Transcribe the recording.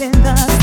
in the